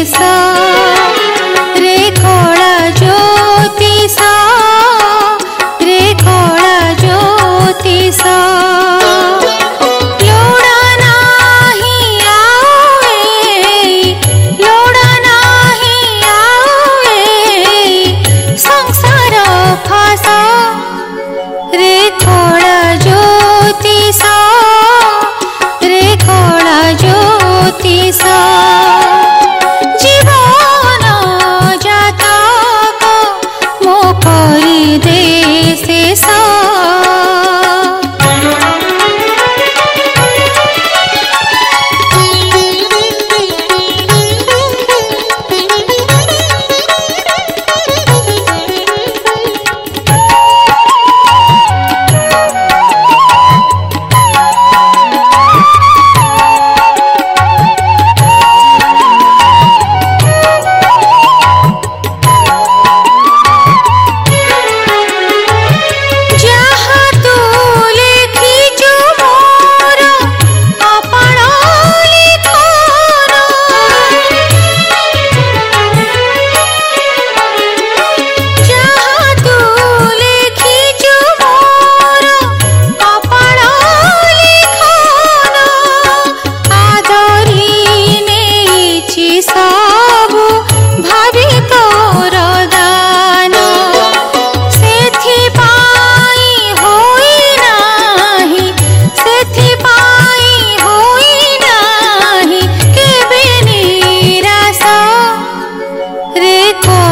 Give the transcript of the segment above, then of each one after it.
essa 있고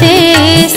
देश